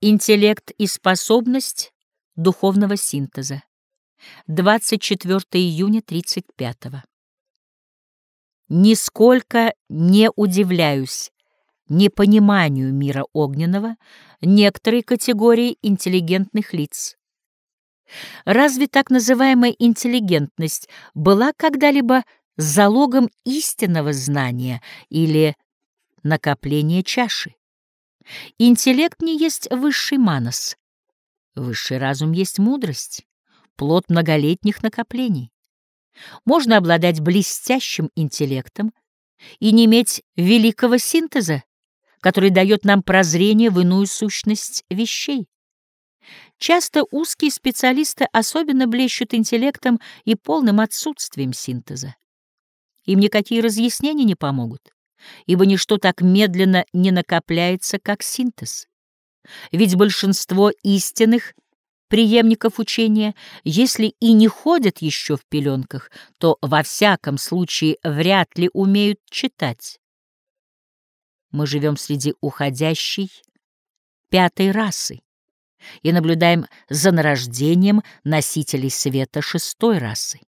Интеллект и способность духовного синтеза. 24 июня 35 -го. Нисколько не удивляюсь непониманию мира огненного некоторой категории интеллигентных лиц. Разве так называемая интеллигентность была когда-либо залогом истинного знания или накопления чаши? Интеллект не есть высший манос. Высший разум есть мудрость, плод многолетних накоплений. Можно обладать блестящим интеллектом и не иметь великого синтеза, который дает нам прозрение в иную сущность вещей. Часто узкие специалисты особенно блещут интеллектом и полным отсутствием синтеза. Им никакие разъяснения не помогут ибо ничто так медленно не накопляется, как синтез. Ведь большинство истинных преемников учения, если и не ходят еще в пеленках, то во всяком случае вряд ли умеют читать. Мы живем среди уходящей пятой расы и наблюдаем за нарождением носителей света шестой расы.